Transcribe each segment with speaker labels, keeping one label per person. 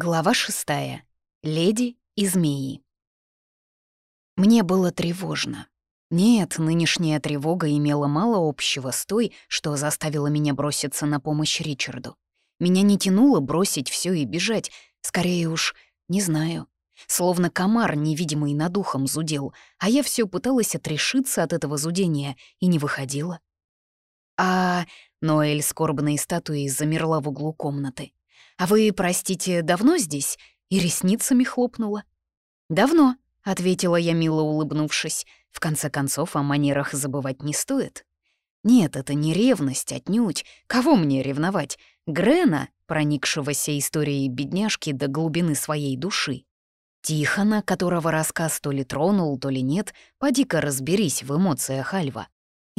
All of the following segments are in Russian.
Speaker 1: Глава шестая. Леди и змеи. Мне было тревожно. Нет, нынешняя тревога имела мало общего с той, что заставила меня броситься на помощь Ричарду. Меня не тянуло бросить все и бежать, скорее уж, не знаю. Словно комар, невидимый над ухом, зудел, а я все пыталась отрешиться от этого зудения и не выходила. А Ноэль скорбной статуей замерла в углу комнаты. «А вы, простите, давно здесь?» И ресницами хлопнула. «Давно», — ответила я, мило улыбнувшись. «В конце концов, о манерах забывать не стоит». «Нет, это не ревность, отнюдь. Кого мне ревновать? Грена, проникшегося историей бедняжки до глубины своей души. Тихона, которого рассказ то ли тронул, то ли нет, поди-ка разберись в эмоциях Альва.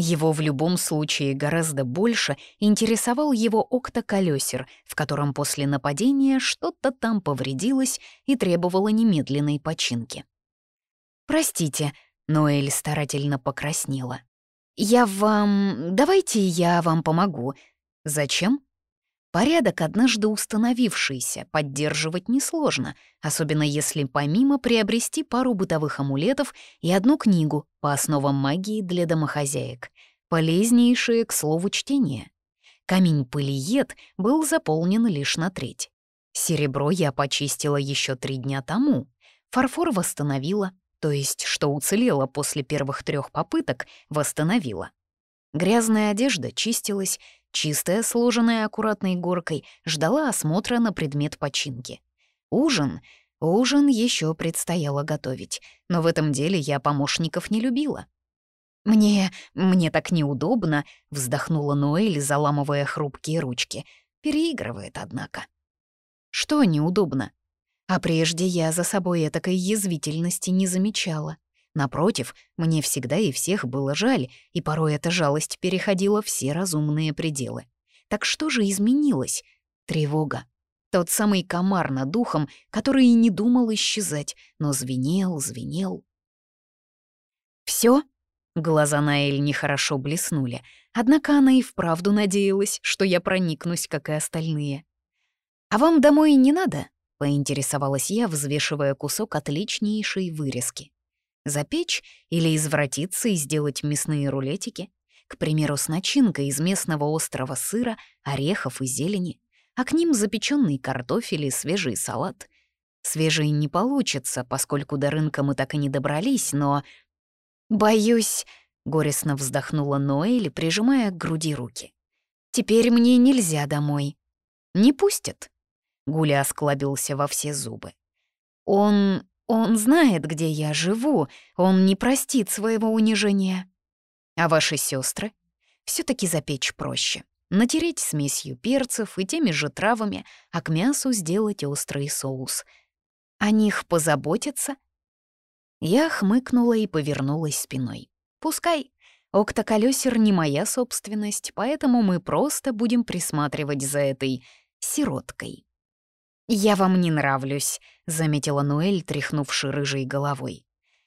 Speaker 1: Его в любом случае гораздо больше интересовал его октоколесер, в котором после нападения что-то там повредилось и требовало немедленной починки. «Простите», — Ноэль старательно покраснела. «Я вам... Давайте я вам помогу». «Зачем?» Порядок, однажды установившийся, поддерживать несложно, особенно если помимо приобрести пару бытовых амулетов и одну книгу по основам магии для домохозяек, полезнейшие, к слову, чтения. Камень-пылиед был заполнен лишь на треть. Серебро я почистила еще три дня тому, фарфор восстановила, то есть, что уцелело после первых трех попыток, восстановила. Грязная одежда чистилась, чистая, сложенная аккуратной горкой, ждала осмотра на предмет починки. Ужин, ужин еще предстояло готовить, но в этом деле я помощников не любила. «Мне... мне так неудобно», — вздохнула Ноэль, заламывая хрупкие ручки. Переигрывает, однако. «Что неудобно?» А прежде я за собой этакой язвительности не замечала. Напротив, мне всегда и всех было жаль, и порой эта жалость переходила все разумные пределы. Так что же изменилось? Тревога. Тот самый комар над духом, который и не думал исчезать, но звенел, звенел. Все? Глаза Наэль нехорошо блеснули, однако она и вправду надеялась, что я проникнусь, как и остальные. «А вам домой не надо?» — поинтересовалась я, взвешивая кусок отличнейшей вырезки. Запечь или извратиться и сделать мясные рулетики, к примеру, с начинкой из местного острого сыра, орехов и зелени, а к ним запеченный картофель и свежий салат. Свежий не получится, поскольку до рынка мы так и не добрались, но... «Боюсь», — горестно вздохнула Ноэль, прижимая к груди руки. «Теперь мне нельзя домой». «Не пустят?» Гуля осклабился во все зубы. «Он он знает, где я живу, он не простит своего унижения. А ваши сестры? все таки запечь проще. Натереть смесью перцев и теми же травами, а к мясу сделать острый соус. О них позаботиться? Я хмыкнула и повернулась спиной. Пускай. Октоколесер не моя собственность, поэтому мы просто будем присматривать за этой сироткой. «Я вам не нравлюсь», — заметила Нуэль, тряхнувши рыжей головой.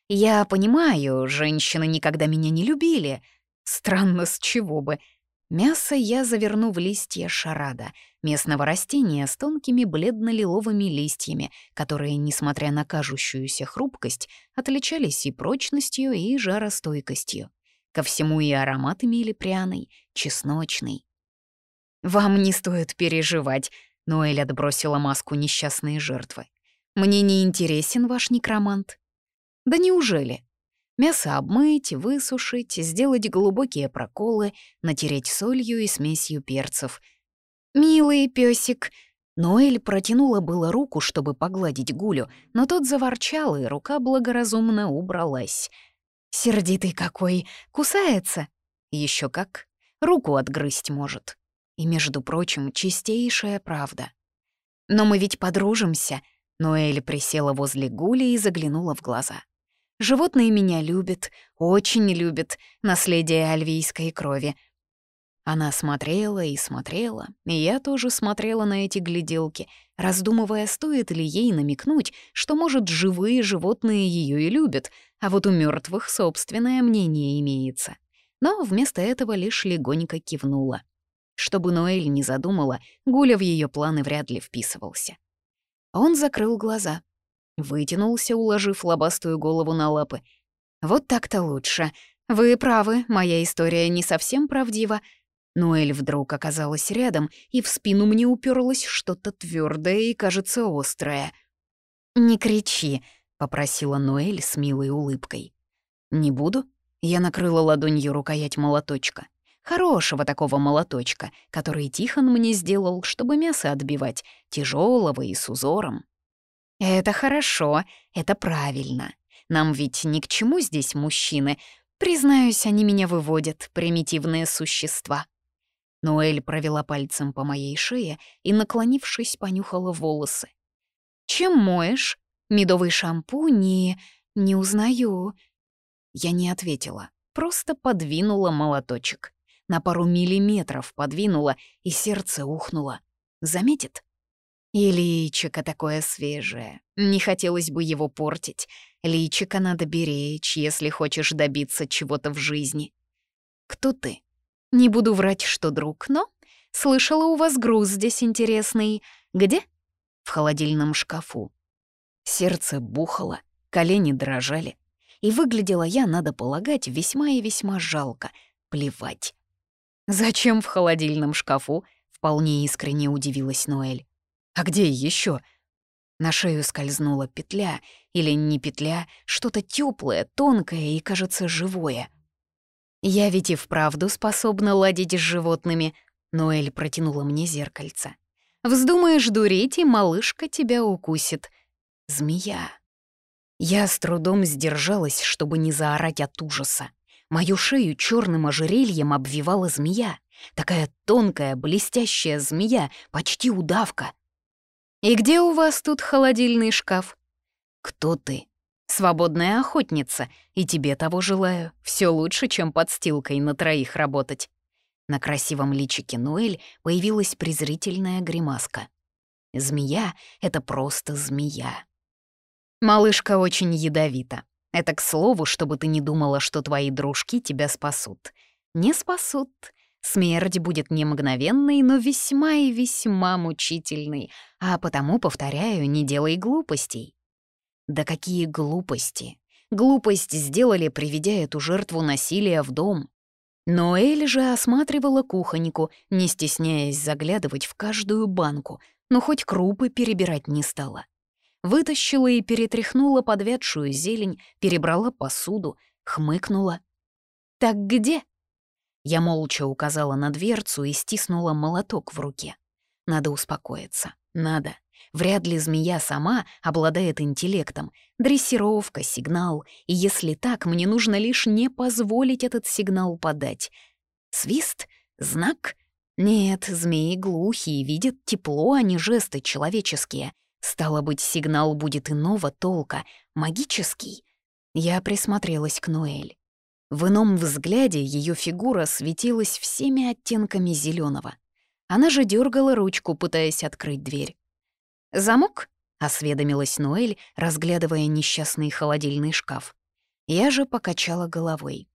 Speaker 1: «Я понимаю, женщины никогда меня не любили. Странно, с чего бы. Мясо я заверну в листья шарада, местного растения с тонкими бледно-лиловыми листьями, которые, несмотря на кажущуюся хрупкость, отличались и прочностью, и жаростойкостью. Ко всему и аромат имели пряный, чесночный. «Вам не стоит переживать», Ноэль отбросила маску несчастной жертвы. «Мне не интересен ваш некромант». «Да неужели?» Мясо обмыть, высушить, сделать глубокие проколы, натереть солью и смесью перцев. «Милый песик. Ноэль протянула было руку, чтобы погладить Гулю, но тот заворчал, и рука благоразумно убралась. «Сердитый какой! Кусается?» Еще как. Руку отгрызть может. И, между прочим, чистейшая правда. «Но мы ведь подружимся», — Ноэль присела возле Гули и заглянула в глаза. «Животные меня любят, очень любят, наследие альвийской крови». Она смотрела и смотрела, и я тоже смотрела на эти гляделки, раздумывая, стоит ли ей намекнуть, что, может, живые животные ее и любят, а вот у мертвых собственное мнение имеется. Но вместо этого лишь легонько кивнула. Чтобы Ноэль не задумала, Гуля в ее планы вряд ли вписывался. Он закрыл глаза. Вытянулся, уложив лобастую голову на лапы. «Вот так-то лучше. Вы правы, моя история не совсем правдива». Ноэль вдруг оказалась рядом, и в спину мне уперлось что-то твердое и, кажется, острое. «Не кричи», — попросила Ноэль с милой улыбкой. «Не буду?» — я накрыла ладонью рукоять молоточка. Хорошего такого молоточка, который Тихон мне сделал, чтобы мясо отбивать, тяжелого и с узором. Это хорошо, это правильно. Нам ведь ни к чему здесь мужчины. Признаюсь, они меня выводят, примитивные существа. Ноэль провела пальцем по моей шее и, наклонившись, понюхала волосы. «Чем моешь? Медовый шампунь не... не узнаю». Я не ответила, просто подвинула молоточек на пару миллиметров подвинула, и сердце ухнуло. Заметит? И личико такое свежее. Не хотелось бы его портить. Личико надо беречь, если хочешь добиться чего-то в жизни. Кто ты? Не буду врать, что друг, но... Слышала, у вас груз здесь интересный. Где? В холодильном шкафу. Сердце бухало, колени дрожали. И выглядела я, надо полагать, весьма и весьма жалко. Плевать. «Зачем в холодильном шкафу?» — вполне искренне удивилась Ноэль. «А где еще? На шею скользнула петля, или не петля, что-то теплое, тонкое и, кажется, живое. «Я ведь и вправду способна ладить с животными», — Ноэль протянула мне зеркальце. «Вздумаешь дурить, и малышка тебя укусит. Змея». Я с трудом сдержалась, чтобы не заорать от ужаса. Мою шею черным ожерельем обвивала змея. Такая тонкая, блестящая змея, почти удавка. «И где у вас тут холодильный шкаф?» «Кто ты?» «Свободная охотница, и тебе того желаю. Все лучше, чем подстилкой на троих работать». На красивом личике Ноэль появилась презрительная гримаска. «Змея — это просто змея». Малышка очень ядовита. Это к слову, чтобы ты не думала, что твои дружки тебя спасут. Не спасут. Смерть будет не мгновенной, но весьма и весьма мучительной, а потому, повторяю, не делай глупостей. Да какие глупости! Глупость сделали, приведя эту жертву насилия в дом. Но Эль же осматривала кухоньку, не стесняясь заглядывать в каждую банку, но хоть крупы перебирать не стала вытащила и перетряхнула подвядшую зелень, перебрала посуду, хмыкнула. «Так где?» Я молча указала на дверцу и стиснула молоток в руке. Надо успокоиться, надо. Вряд ли змея сама обладает интеллектом. Дрессировка, сигнал. И если так, мне нужно лишь не позволить этот сигнал подать. Свист? Знак? Нет, змеи глухие, видят тепло, а не жесты человеческие. Стало быть, сигнал будет иного толка, магический. Я присмотрелась к Ноэль. В ином взгляде ее фигура светилась всеми оттенками зеленого. Она же дергала ручку, пытаясь открыть дверь. «Замок?» — осведомилась Ноэль, разглядывая несчастный холодильный шкаф. Я же покачала головой.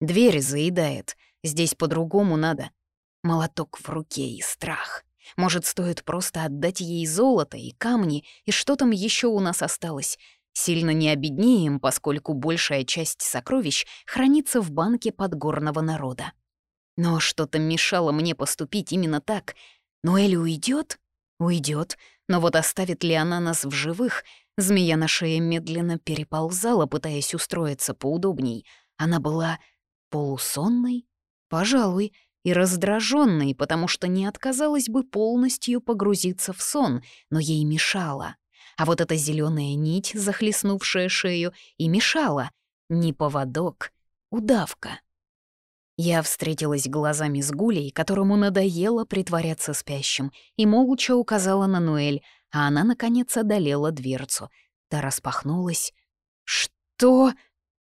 Speaker 1: «Дверь заедает. Здесь по-другому надо». Молоток в руке и страх. Может, стоит просто отдать ей золото и камни, и что там еще у нас осталось? Сильно не обеднеем, поскольку большая часть сокровищ хранится в банке подгорного народа. Но что-то мешало мне поступить именно так. Но Элли уйдет? Уйдет. Но вот оставит ли она нас в живых? Змея на шее медленно переползала, пытаясь устроиться поудобней. Она была полусонной? Пожалуй, и раздраженной, потому что не отказалась бы полностью погрузиться в сон, но ей мешало. А вот эта зеленая нить, захлестнувшая шею, и мешала. Не поводок, удавка. Я встретилась глазами с Гулей, которому надоело притворяться спящим, и молча указала на Ноэль, а она, наконец, одолела дверцу. Та распахнулась. «Что?»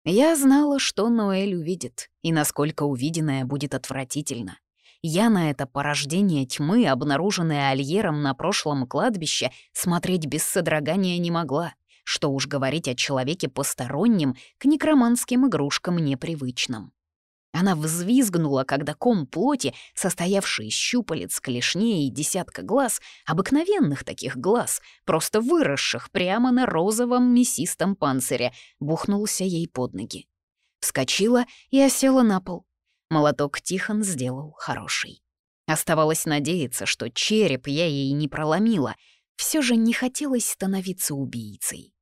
Speaker 1: Я знала, что Ноэль увидит, и насколько увиденное будет отвратительно. Я на это порождение тьмы, обнаруженное Альером на прошлом кладбище, смотреть без содрогания не могла. Что уж говорить о человеке постороннем, к некроманским игрушкам непривычном. Она взвизгнула, когда ком плоти, состоявший из щупалец, клешней и десятка глаз, обыкновенных таких глаз, просто выросших прямо на розовом мясистом панцире, бухнулся ей под ноги. Вскочила и осела на пол. Молоток Тихон сделал хороший. Оставалось надеяться, что череп я ей не проломила. Все же не хотелось становиться убийцей.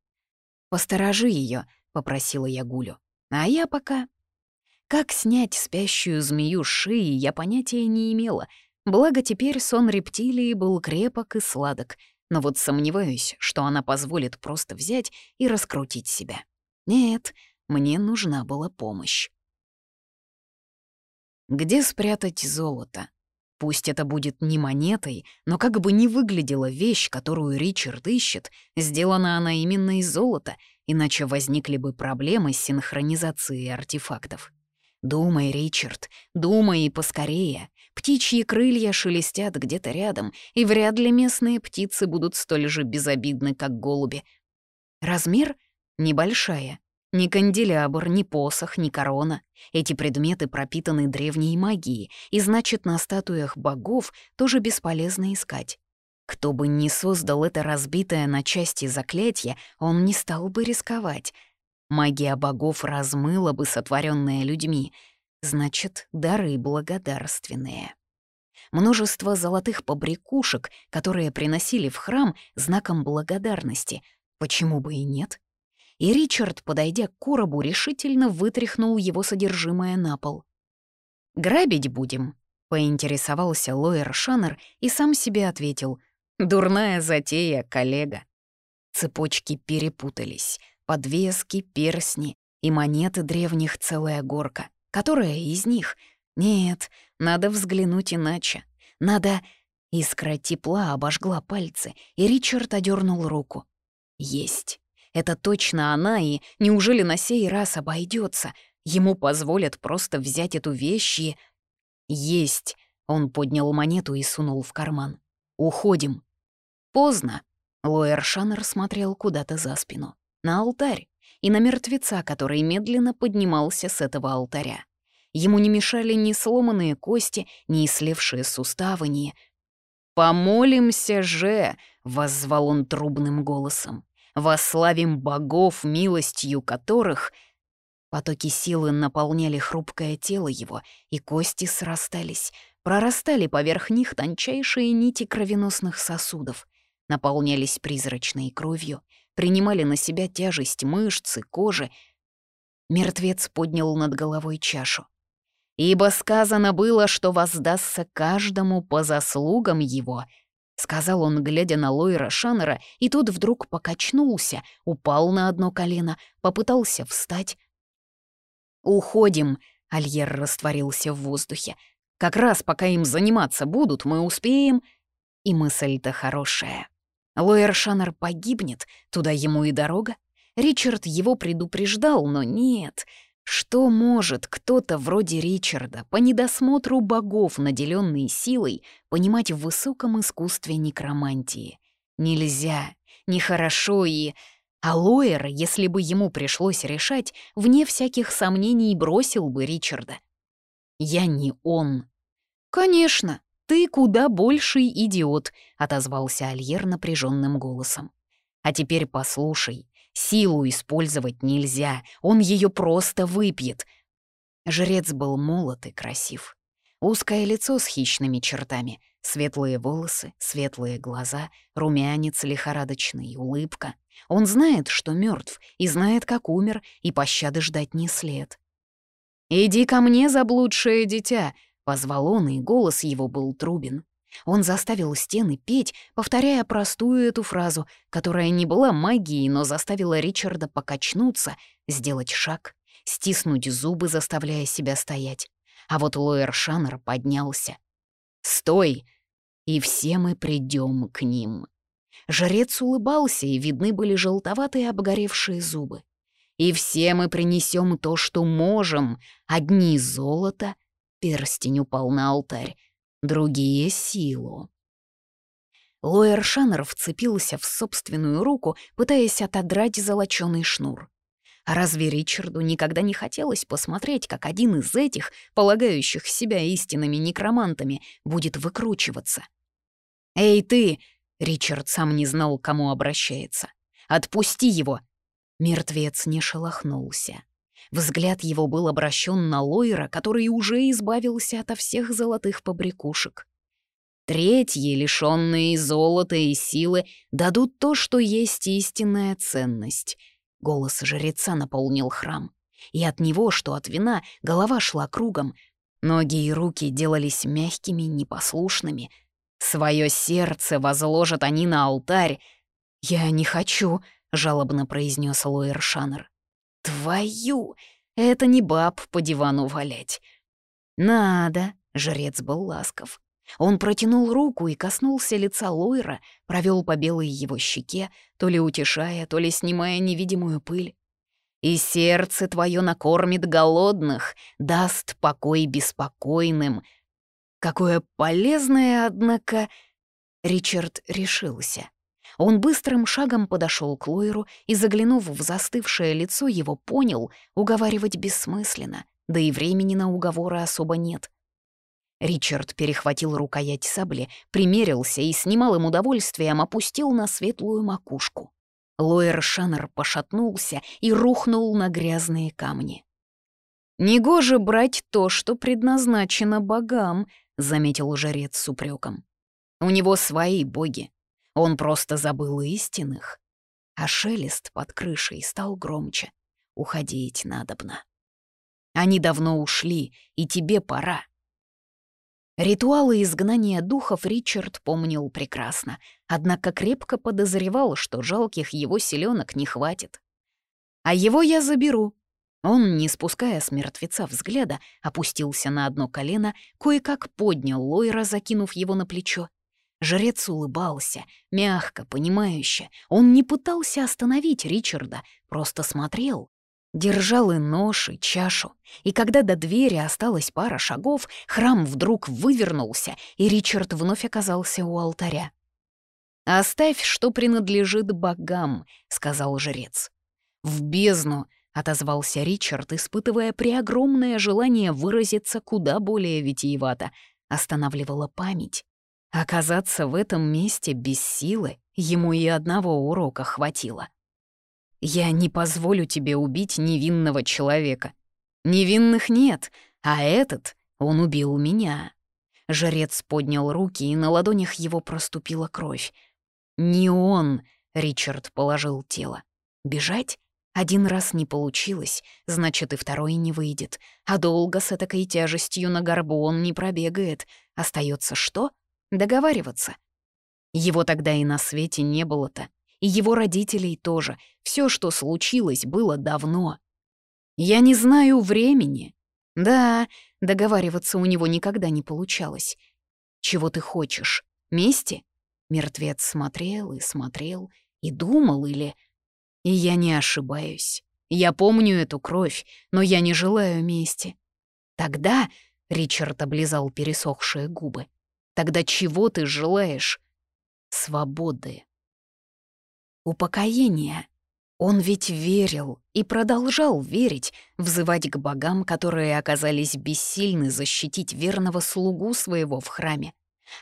Speaker 1: «Посторожи ее, попросила я Гулю. «А я пока как снять спящую змею шеи, я понятия не имела. Благо теперь сон рептилии был крепок и сладок, но вот сомневаюсь, что она позволит просто взять и раскрутить себя. Нет, мне нужна была помощь. Где спрятать золото? Пусть это будет не монетой, но как бы ни выглядела вещь, которую Ричард ищет, сделана она именно из золота, иначе возникли бы проблемы с синхронизацией артефактов. «Думай, Ричард, думай и поскорее. Птичьи крылья шелестят где-то рядом, и вряд ли местные птицы будут столь же безобидны, как голуби. Размер — небольшая. Ни канделябр, ни посох, ни корона. Эти предметы пропитаны древней магией, и значит, на статуях богов тоже бесполезно искать. Кто бы ни создал это разбитое на части заклятие, он не стал бы рисковать — Магия богов размыла бы сотворенное людьми. Значит, дары благодарственные. Множество золотых побрякушек, которые приносили в храм знаком благодарности. Почему бы и нет? И Ричард, подойдя к коробу, решительно вытряхнул его содержимое на пол. «Грабить будем?» — поинтересовался Лоер Шаннер и сам себе ответил. «Дурная затея, коллега». Цепочки перепутались подвески, персни и монеты древних целая горка. Которая из них? Нет, надо взглянуть иначе. Надо... Искра тепла обожгла пальцы, и Ричард одернул руку. Есть. Это точно она, и неужели на сей раз обойдется? Ему позволят просто взять эту вещь и... Есть. Он поднял монету и сунул в карман. Уходим. Поздно. Лоэр Шаннер смотрел куда-то за спину на алтарь и на мертвеца, который медленно поднимался с этого алтаря. Ему не мешали ни сломанные кости, ни слевшие суставы, ни... «Помолимся же!» — воззвал он трубным голосом. «Вославим богов, милостью которых...» Потоки силы наполняли хрупкое тело его, и кости срастались, прорастали поверх них тончайшие нити кровеносных сосудов, наполнялись призрачной кровью, принимали на себя тяжесть мышцы, кожи. Мертвец поднял над головой чашу. «Ибо сказано было, что воздастся каждому по заслугам его», — сказал он, глядя на Лойра Шаннера, и тот вдруг покачнулся, упал на одно колено, попытался встать. «Уходим», — Альер растворился в воздухе. «Как раз пока им заниматься будут, мы успеем...» И мысль-то хорошая. Лоэр Шаннер погибнет, туда ему и дорога. Ричард его предупреждал, но нет. Что может кто-то вроде Ричарда, по недосмотру богов, наделенный силой, понимать в высоком искусстве некромантии? Нельзя, нехорошо и... А Лоэр, если бы ему пришлось решать, вне всяких сомнений бросил бы Ричарда. Я не он. Конечно, «Ты куда больший идиот», — отозвался Альер напряженным голосом. «А теперь послушай, силу использовать нельзя, он ее просто выпьет». Жрец был молод и красив. Узкое лицо с хищными чертами, светлые волосы, светлые глаза, румянец лихорадочный, улыбка. Он знает, что мертв, и знает, как умер, и пощады ждать не след. «Иди ко мне, заблудшее дитя», Позвал он, и голос его был трубен. Он заставил стены петь, повторяя простую эту фразу, которая не была магией, но заставила Ричарда покачнуться, сделать шаг, стиснуть зубы, заставляя себя стоять. А вот Лоэр Шаннер поднялся. «Стой!» И все мы придем к ним. Жрец улыбался, и видны были желтоватые обгоревшие зубы. И все мы принесем то, что можем, одни золото, Перстень упал на алтарь, другие — силу. Лоэр Шаннер вцепился в собственную руку, пытаясь отодрать золочёный шнур. А разве Ричарду никогда не хотелось посмотреть, как один из этих, полагающих себя истинными некромантами, будет выкручиваться? «Эй, ты!» — Ричард сам не знал, к кому обращается. «Отпусти его!» Мертвец не шелохнулся. Взгляд его был обращен на Лойра, который уже избавился ото всех золотых побрякушек. Третьи, лишенные золота и силы, дадут то, что есть истинная ценность. Голос жреца наполнил храм. И от него, что от вина, голова шла кругом. Ноги и руки делались мягкими, непослушными. Своё сердце возложат они на алтарь. «Я не хочу», — жалобно произнес Лоэр Шаннер. «Твою! Это не баб по дивану валять!» «Надо!» — жрец был ласков. Он протянул руку и коснулся лица Лойра, провел по белой его щеке, то ли утешая, то ли снимая невидимую пыль. «И сердце твое накормит голодных, даст покой беспокойным». Какое полезное, однако... Ричард решился. Он быстрым шагом подошел к Лойру и, заглянув в застывшее лицо, его понял, уговаривать бессмысленно, да и времени на уговоры особо нет. Ричард перехватил рукоять сабли, примерился и с немалым удовольствием опустил на светлую макушку. Лоер Шаннер пошатнулся и рухнул на грязные камни. «Негоже брать то, что предназначено богам», — заметил жрец с упреком. «У него свои боги, он просто забыл истинных. А шелест под крышей стал громче. Уходить надобно. Они давно ушли, и тебе пора. Ритуалы изгнания духов Ричард помнил прекрасно, однако крепко подозревал, что жалких его селенок не хватит. «А его я заберу». Он, не спуская с мертвеца взгляда, опустился на одно колено, кое-как поднял Лойра, закинув его на плечо, Жрец улыбался, мягко, понимающе. Он не пытался остановить Ричарда, просто смотрел. Держал и нож, и чашу. И когда до двери осталась пара шагов, храм вдруг вывернулся, и Ричард вновь оказался у алтаря. «Оставь, что принадлежит богам», — сказал жрец. «В бездну», — отозвался Ричард, испытывая преогромное желание выразиться куда более витиевато. Останавливала память. Оказаться в этом месте без силы ему и одного урока хватило. «Я не позволю тебе убить невинного человека. Невинных нет, а этот, он убил меня». Жрец поднял руки, и на ладонях его проступила кровь. «Не он!» — Ричард положил тело. «Бежать? Один раз не получилось, значит, и второй не выйдет. А долго с этакой тяжестью на горбу он не пробегает. Остается что? Договариваться. Его тогда и на свете не было-то, и его родителей тоже. Все, что случилось, было давно. Я не знаю времени. Да, договариваться у него никогда не получалось. Чего ты хочешь? Мести? Мертвец смотрел и смотрел, и думал или... И я не ошибаюсь. Я помню эту кровь, но я не желаю мести. Тогда Ричард облизал пересохшие губы. Тогда чего ты желаешь? Свободы. Упокоения. Он ведь верил и продолжал верить, взывать к богам, которые оказались бессильны защитить верного слугу своего в храме.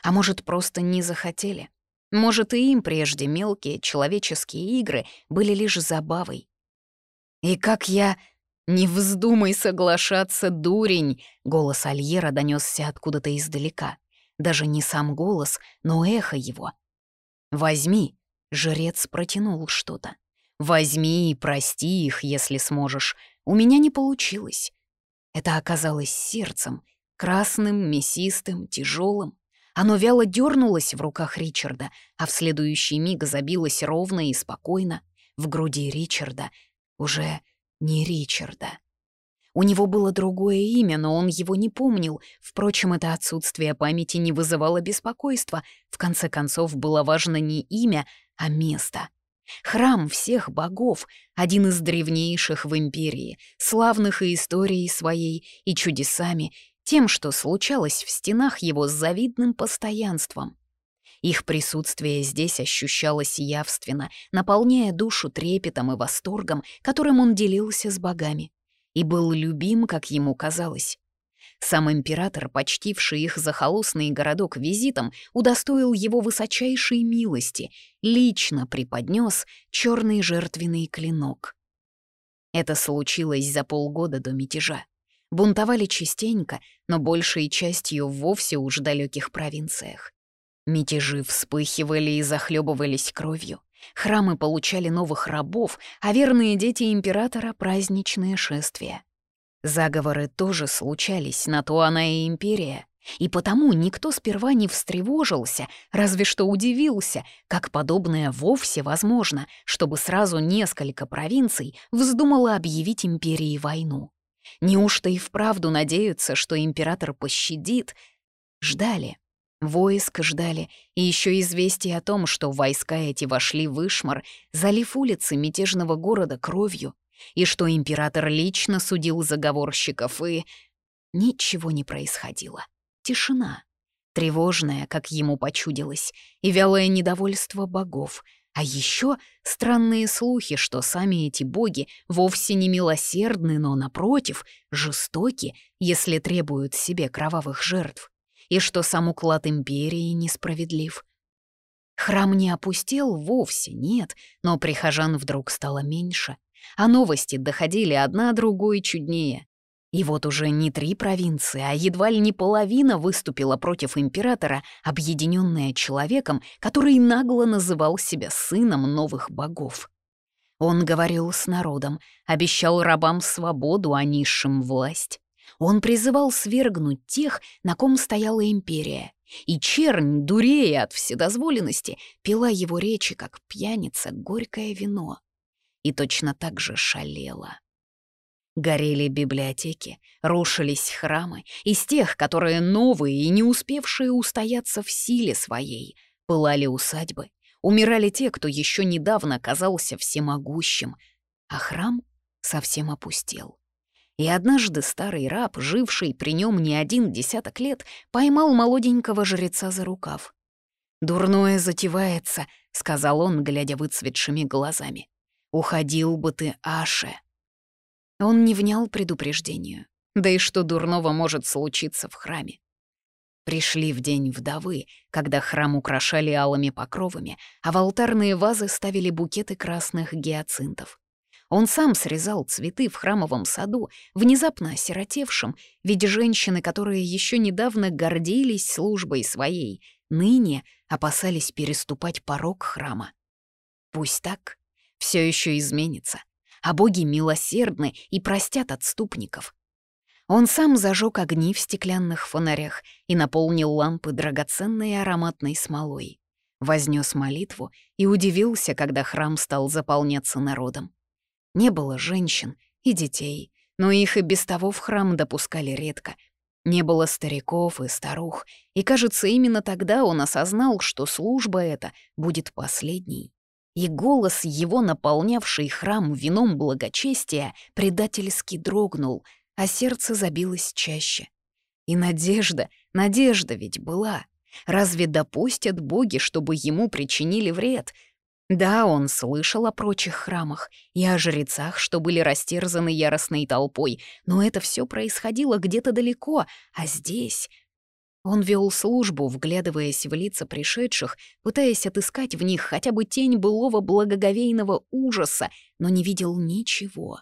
Speaker 1: А может, просто не захотели. Может, и им прежде мелкие человеческие игры были лишь забавой. И как я... «Не вздумай соглашаться, дурень!» — голос Альера донесся откуда-то издалека даже не сам голос, но эхо его. «Возьми», — жрец протянул что-то. «Возьми и прости их, если сможешь. У меня не получилось». Это оказалось сердцем, красным, мясистым, тяжелым. Оно вяло дернулось в руках Ричарда, а в следующий миг забилось ровно и спокойно в груди Ричарда, уже не Ричарда. У него было другое имя, но он его не помнил. Впрочем, это отсутствие памяти не вызывало беспокойства. В конце концов, было важно не имя, а место. Храм всех богов, один из древнейших в империи, славных и историей своей, и чудесами, тем, что случалось в стенах его с завидным постоянством. Их присутствие здесь ощущалось явственно, наполняя душу трепетом и восторгом, которым он делился с богами. И был любим, как ему казалось. Сам император, почтивший их захолустный городок визитом, удостоил его высочайшей милости, лично преподнес черный жертвенный клинок. Это случилось за полгода до мятежа. Бунтовали частенько, но большей частью вовсе уж в далеких провинциях. Мятежи вспыхивали и захлебывались кровью. Храмы получали новых рабов, а верные дети императора — праздничные шествия. Заговоры тоже случались, на то она и империя. И потому никто сперва не встревожился, разве что удивился, как подобное вовсе возможно, чтобы сразу несколько провинций вздумало объявить империи войну. Неужто и вправду надеются, что император пощадит? Ждали. Войск ждали, и еще известие о том, что войска эти вошли в Ишмар, залив улицы мятежного города кровью, и что император лично судил заговорщиков, и... Ничего не происходило. Тишина. Тревожная, как ему почудилось, и вялое недовольство богов. А еще странные слухи, что сами эти боги вовсе не милосердны, но, напротив, жестоки, если требуют себе кровавых жертв и что сам уклад империи несправедлив. Храм не опустел вовсе, нет, но прихожан вдруг стало меньше, а новости доходили одна другой чуднее. И вот уже не три провинции, а едва ли не половина выступила против императора, объединенная человеком, который нагло называл себя сыном новых богов. Он говорил с народом, обещал рабам свободу, а низшим — власть. Он призывал свергнуть тех, на ком стояла империя. И чернь, дурея от вседозволенности, пила его речи, как пьяница, горькое вино. И точно так же шалела. Горели библиотеки, рушились храмы, из тех, которые новые и не успевшие устояться в силе своей, пылали усадьбы, умирали те, кто еще недавно казался всемогущим, а храм совсем опустел. И однажды старый раб, живший при нем не один десяток лет, поймал молоденького жреца за рукав. «Дурное затевается», — сказал он, глядя выцветшими глазами. «Уходил бы ты, Аше». Он не внял предупреждению. Да и что дурного может случиться в храме? Пришли в день вдовы, когда храм украшали алыми покровами, а в алтарные вазы ставили букеты красных гиацинтов. Он сам срезал цветы в храмовом саду, внезапно осиротевшим, ведь женщины, которые еще недавно гордились службой своей, ныне опасались переступать порог храма. Пусть так, все еще изменится, а боги милосердны и простят отступников. Он сам зажег огни в стеклянных фонарях и наполнил лампы драгоценной ароматной смолой. Вознес молитву и удивился, когда храм стал заполняться народом. Не было женщин и детей, но их и без того в храм допускали редко. Не было стариков и старух, и, кажется, именно тогда он осознал, что служба эта будет последней. И голос его, наполнявший храм вином благочестия, предательски дрогнул, а сердце забилось чаще. И надежда, надежда ведь была. Разве допустят боги, чтобы ему причинили вред — да, он слышал о прочих храмах и о жрецах, что были растерзаны яростной толпой, но это все происходило где-то далеко, а здесь... Он вел службу, вглядываясь в лица пришедших, пытаясь отыскать в них хотя бы тень былого благоговейного ужаса, но не видел ничего.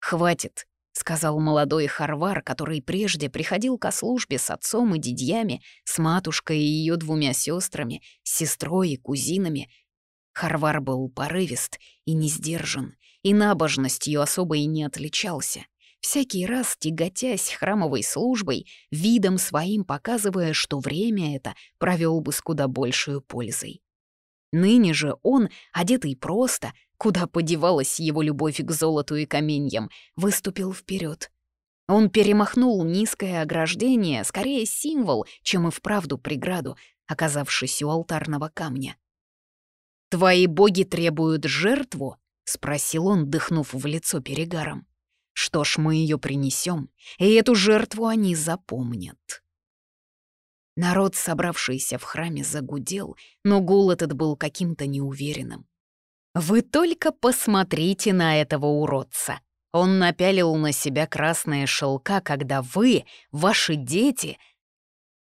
Speaker 1: «Хватит», — сказал молодой Харвар, который прежде приходил ко службе с отцом и дядьями, с матушкой и ее двумя сестрами, с сестрой и кузинами — Харвар был порывист и не сдержан, и набожностью особо и не отличался, всякий раз тяготясь храмовой службой, видом своим показывая, что время это провел бы с куда большей пользой. Ныне же он, одетый просто, куда подевалась его любовь к золоту и каменьям, выступил вперед. Он перемахнул низкое ограждение, скорее символ, чем и вправду преграду, оказавшись у алтарного камня. «Твои боги требуют жертву?» — спросил он, дыхнув в лицо перегаром. «Что ж, мы ее принесем, и эту жертву они запомнят». Народ, собравшийся в храме, загудел, но гул этот был каким-то неуверенным. «Вы только посмотрите на этого уродца!» Он напялил на себя красные шелка, когда вы, ваши дети...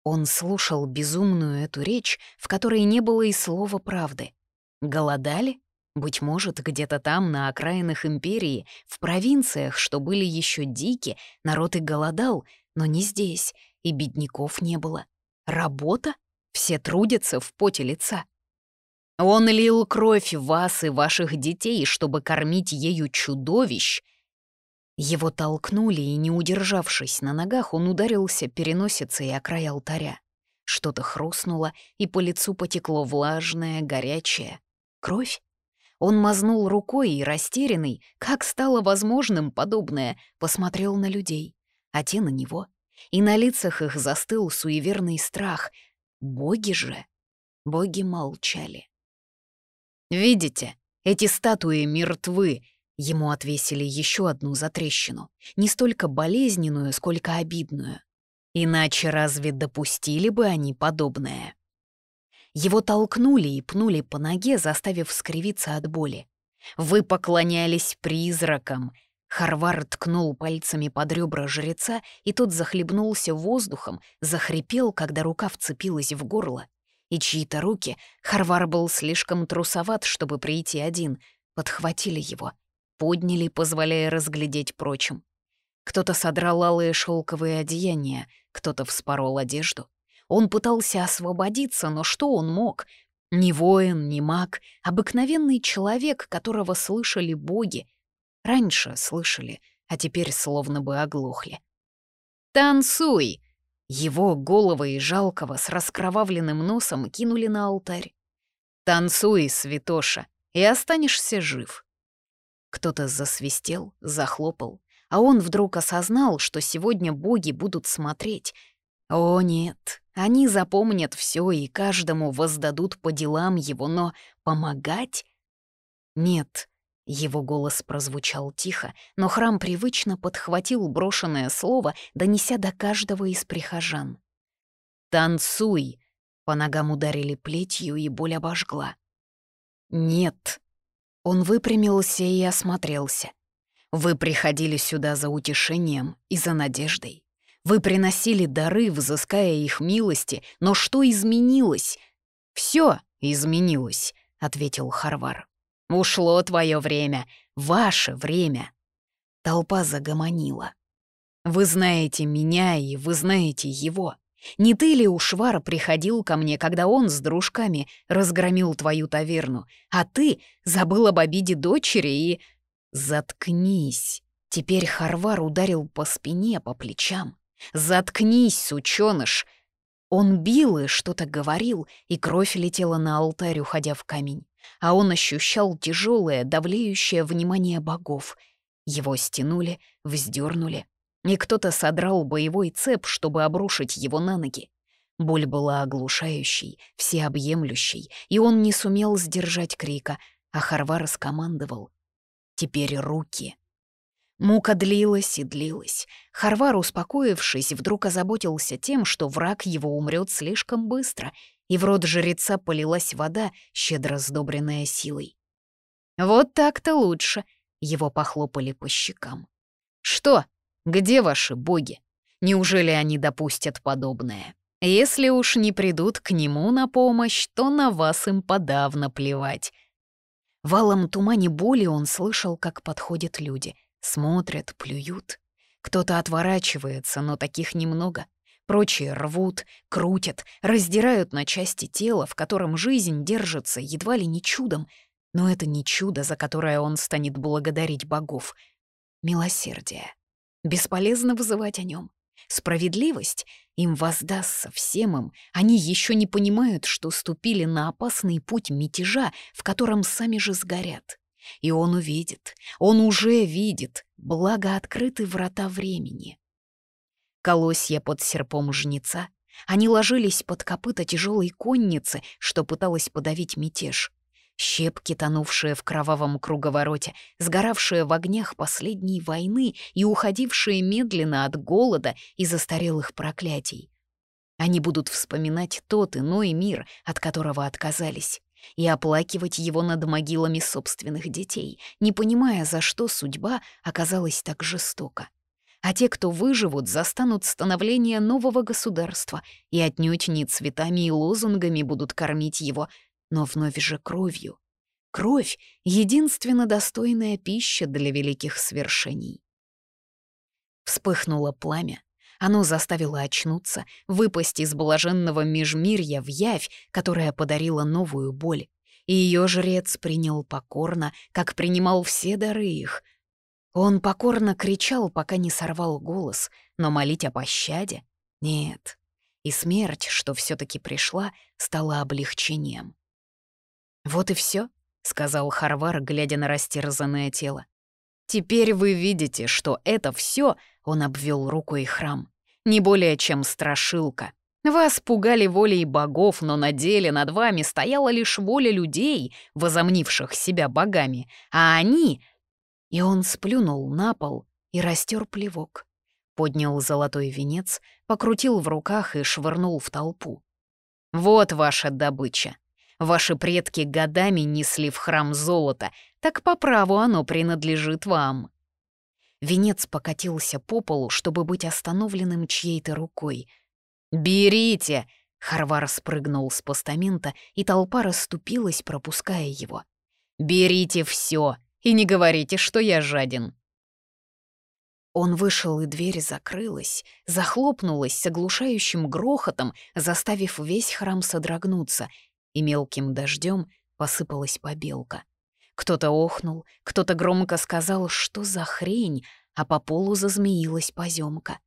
Speaker 1: Он слушал безумную эту речь, в которой не было и слова правды. Голодали? Быть может, где-то там, на окраинах империи, в провинциях, что были еще дики, народ и голодал, но не здесь, и бедняков не было. Работа? Все трудятся в поте лица. Он лил кровь вас и ваших детей, чтобы кормить ею чудовищ. Его толкнули, и, не удержавшись на ногах, он ударился переносицей о край алтаря. Что-то хрустнуло, и по лицу потекло влажное, горячее. Кровь? Он мазнул рукой и, растерянный, как стало возможным подобное, посмотрел на людей, а те на него — и на лицах их застыл суеверный страх. Боги же, боги молчали. «Видите, эти статуи мертвы», Ему отвесили еще одну затрещину, не столько болезненную, сколько обидную. Иначе разве допустили бы они подобное? Его толкнули и пнули по ноге, заставив скривиться от боли. Вы поклонялись призракам, Харвар ткнул пальцами под ребра жреца, и тот захлебнулся воздухом, захрипел, когда рука вцепилась в горло. И чьи-то руки, Харвар был слишком трусоват, чтобы прийти один, подхватили его, подняли, позволяя разглядеть прочим. Кто-то содрал алые шелковые одеяния, кто-то вспорол одежду. Он пытался освободиться, но что он мог? Ни воин, ни маг, обыкновенный человек, которого слышали боги, Раньше слышали, а теперь словно бы оглохли. «Танцуй!» Его голого и жалкого с раскровавленным носом кинули на алтарь. «Танцуй, святоша, и останешься жив». Кто-то засвистел, захлопал, а он вдруг осознал, что сегодня боги будут смотреть. О нет, они запомнят все и каждому воздадут по делам его, но помогать? Нет, его голос прозвучал тихо, но храм привычно подхватил брошенное слово, донеся до каждого из прихожан. «Танцуй!» — по ногам ударили плетью, и боль обожгла. «Нет!» Он выпрямился и осмотрелся. «Вы приходили сюда за утешением и за надеждой. Вы приносили дары, взыская их милости, но что изменилось?» «Все изменилось», — ответил Харвар. Ушло твое время, ваше время. Толпа загомонила. Вы знаете меня, и вы знаете его. Не ты ли, Ушвар, приходил ко мне, когда он с дружками разгромил твою таверну, а ты забыл об обиде дочери и... Заткнись. Теперь Харвар ударил по спине, по плечам. Заткнись, сучёныш. Он бил и что-то говорил, и кровь летела на алтарь, уходя в камень а он ощущал тяжелое, давлеющее внимание богов. Его стянули, вздернули, и кто-то содрал боевой цеп, чтобы обрушить его на ноги. Боль была оглушающей, всеобъемлющей, и он не сумел сдержать крика, а Харвар скомандовал. «Теперь руки!» Мука длилась и длилась. Харвар, успокоившись, вдруг озаботился тем, что враг его умрет слишком быстро, и в рот жреца полилась вода, щедро сдобренная силой. «Вот так-то лучше», — его похлопали по щекам. «Что? Где ваши боги? Неужели они допустят подобное? Если уж не придут к нему на помощь, то на вас им подавно плевать». В алом тумане боли он слышал, как подходят люди. Смотрят, плюют. Кто-то отворачивается, но таких немного — Прочие рвут, крутят, раздирают на части тело, в котором жизнь держится едва ли не чудом, но это не чудо, за которое он станет благодарить богов. Милосердие. Бесполезно вызывать о нем. Справедливость им воздастся всем им. Они еще не понимают, что ступили на опасный путь мятежа, в котором сами же сгорят. И он увидит, он уже видит, благо открыты врата времени колосья под серпом жнеца. Они ложились под копыта тяжелой конницы, что пыталась подавить мятеж. Щепки, тонувшие в кровавом круговороте, сгоравшие в огнях последней войны и уходившие медленно от голода и застарелых проклятий. Они будут вспоминать тот иной мир, от которого отказались, и оплакивать его над могилами собственных детей, не понимая, за что судьба оказалась так жестока. А те, кто выживут, застанут становление нового государства и отнюдь не цветами и лозунгами будут кормить его, но вновь же кровью. Кровь — единственно достойная пища для великих свершений. Вспыхнуло пламя, оно заставило очнуться, выпасть из блаженного межмирья в явь, которая подарила новую боль. И ее жрец принял покорно, как принимал все дары их. Он покорно кричал, пока не сорвал голос, но молить о пощаде — нет. И смерть, что все таки пришла, стала облегчением. «Вот и все, сказал Харвар, глядя на растерзанное тело. «Теперь вы видите, что это все он обвел рукой храм. «Не более чем страшилка. Вас пугали волей богов, но на деле над вами стояла лишь воля людей, возомнивших себя богами, а они...» И он сплюнул на пол и растер плевок. Поднял золотой венец, покрутил в руках и швырнул в толпу. «Вот ваша добыча. Ваши предки годами несли в храм золото, так по праву оно принадлежит вам». Венец покатился по полу, чтобы быть остановленным чьей-то рукой. «Берите!» — Харвар спрыгнул с постамента, и толпа расступилась, пропуская его. «Берите все и не говорите, что я жаден!» Он вышел, и дверь закрылась, захлопнулась с оглушающим грохотом, заставив весь храм содрогнуться, и мелким дождем посыпалась побелка. Кто-то охнул, кто-то громко сказал, что за хрень, а по полу зазмеилась поземка.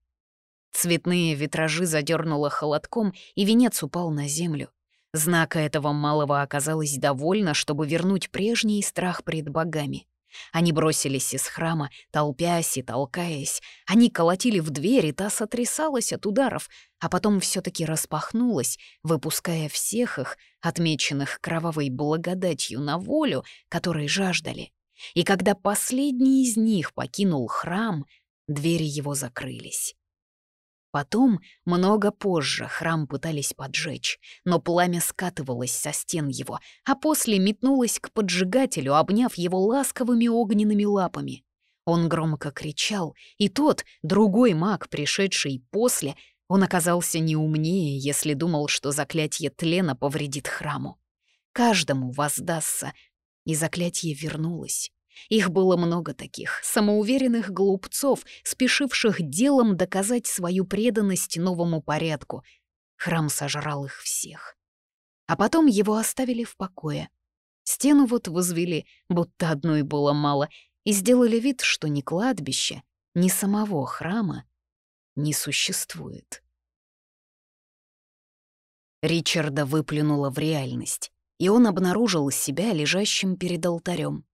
Speaker 1: Цветные витражи задернуло холодком, и венец упал на землю. Знака этого малого оказалось довольно, чтобы вернуть прежний страх пред богами. Они бросились из храма, толпясь и толкаясь. Они колотили в дверь, и та сотрясалась от ударов, а потом все таки распахнулась, выпуская всех их, отмеченных кровавой благодатью на волю, которой жаждали. И когда последний из них покинул храм, двери его закрылись. Потом, много позже, храм пытались поджечь, но пламя скатывалось со стен его, а после метнулось к поджигателю, обняв его ласковыми огненными лапами. Он громко кричал, и тот, другой маг, пришедший после, он оказался не умнее, если думал, что заклятие тлена повредит храму. Каждому воздастся, и заклятие вернулось. Их было много таких, самоуверенных глупцов, спешивших делом доказать свою преданность новому порядку. Храм сожрал их всех. А потом его оставили в покое. Стену вот возвели, будто одной было мало, и сделали вид, что ни кладбище, ни самого храма не существует. Ричарда выплюнула в реальность, и он обнаружил себя лежащим перед алтарем.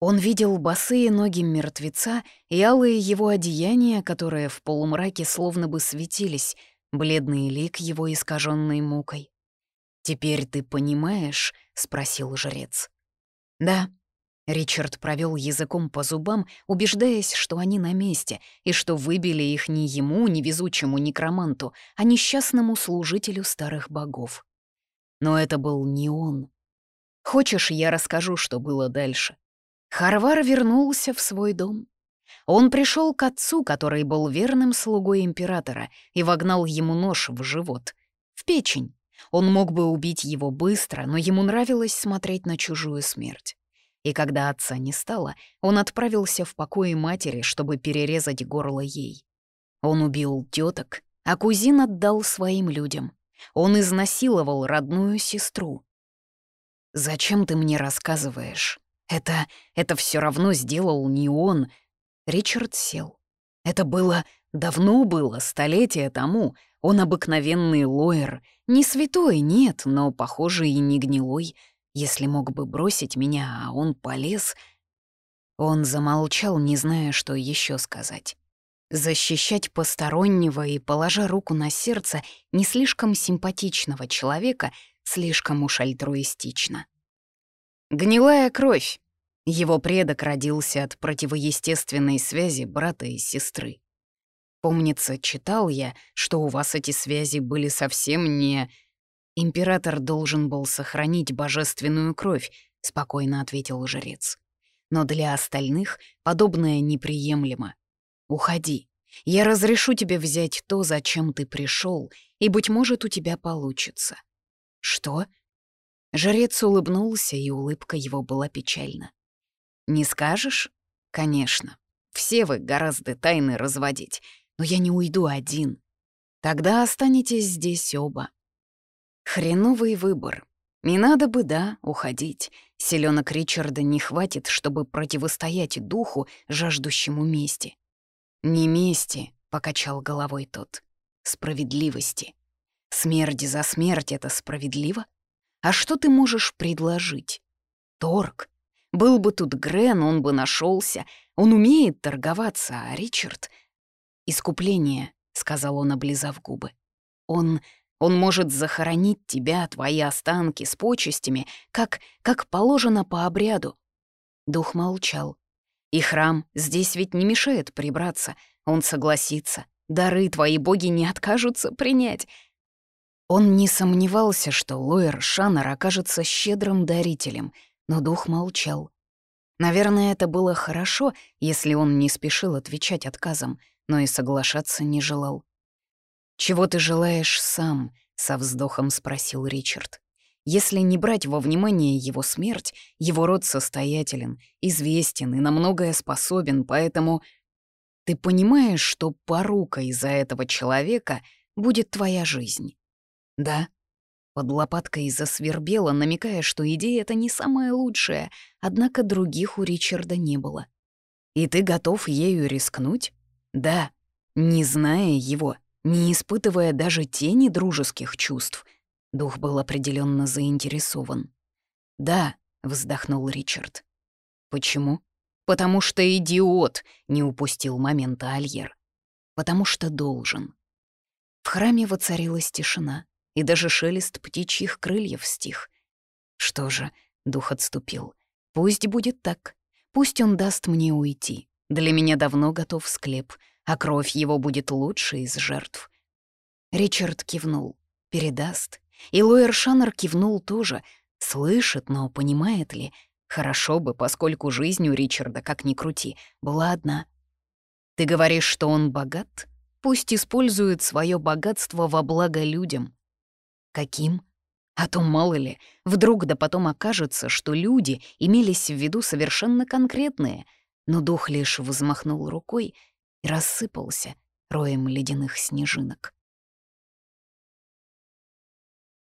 Speaker 1: Он видел босые ноги мертвеца и алые его одеяния, которые в полумраке словно бы светились, бледный лик его искаженной мукой. «Теперь ты понимаешь?» — спросил жрец. «Да». Ричард провел языком по зубам, убеждаясь, что они на месте, и что выбили их не ему, не везучему некроманту, а несчастному служителю старых богов. Но это был не он. Хочешь, я расскажу, что было дальше? Харвар вернулся в свой дом. Он пришел к отцу, который был верным слугой императора, и вогнал ему нож в живот, в печень. Он мог бы убить его быстро, но ему нравилось смотреть на чужую смерть. И когда отца не стало, он отправился в покои матери, чтобы перерезать горло ей. Он убил теток, а кузин отдал своим людям. Он изнасиловал родную сестру. «Зачем ты мне рассказываешь?» Это... это все равно сделал не он. Ричард сел. Это было... давно было, столетия тому. Он обыкновенный лоер. Не святой, нет, но, похоже, и не гнилой. Если мог бы бросить меня, а он полез... Он замолчал, не зная, что еще сказать. Защищать постороннего и, положа руку на сердце не слишком симпатичного человека, слишком уж альтруистично. Гнилая кровь. Его предок родился от противоестественной связи брата и сестры. Помнится, читал я, что у вас эти связи были совсем не... Император должен был сохранить божественную кровь, спокойно ответил жрец. Но для остальных подобное неприемлемо. Уходи. Я разрешу тебе взять то, зачем ты пришел, и, быть может, у тебя получится. Что? Жрец улыбнулся, и улыбка его была печальна. «Не скажешь?» «Конечно. Все вы гораздо тайны разводить, но я не уйду один. Тогда останетесь здесь оба. Хреновый выбор. Не надо бы, да, уходить. Селенок Ричарда не хватит, чтобы противостоять духу, жаждущему мести. «Не мести», — покачал головой тот, — «справедливости. Смерть за смерть — это справедливо? А что ты можешь предложить? Торг. Был бы тут Грен, он бы нашелся. Он умеет торговаться, а Ричард... «Искупление», — сказал он, облизав губы. «Он... он может захоронить тебя, твои останки с почестями, как... как положено по обряду». Дух молчал. «И храм здесь ведь не мешает прибраться. Он согласится. Дары твои боги не откажутся принять». Он не сомневался, что Лоер Шаннер окажется щедрым дарителем, но дух молчал. Наверное, это было хорошо, если он не спешил отвечать отказом, но и соглашаться не желал. «Чего ты желаешь сам?» — со вздохом спросил Ричард. Если не брать во внимание его смерть, его род состоятелен, известен и на многое способен, поэтому... Ты понимаешь, что порука из-за этого человека будет твоя жизнь? Да. Под лопаткой засвербела, намекая, что идея эта не самая лучшая, однако других у Ричарда не было. И ты готов ею рискнуть? Да, не зная его, не испытывая даже тени дружеских чувств. Дух был определенно заинтересован. «Да», — вздохнул Ричард. «Почему?» «Потому что идиот», — не упустил момента Альер. «Потому что должен». В храме воцарилась тишина, и даже шелест птичьих крыльев стих. «Что же?» — дух отступил. «Пусть будет так. Пусть он даст мне уйти. Для меня давно готов склеп, а кровь его будет лучшей из жертв. Ричард кивнул. Передаст. И Лоэр Шаннер кивнул тоже. Слышит, но понимает ли? Хорошо бы, поскольку жизнь у Ричарда, как ни крути, была одна. Ты говоришь, что он богат? Пусть использует свое богатство во благо людям. Каким? А то, мало ли, вдруг да потом окажется, что люди имелись в виду совершенно конкретные — но дух лишь взмахнул рукой и рассыпался роем ледяных снежинок.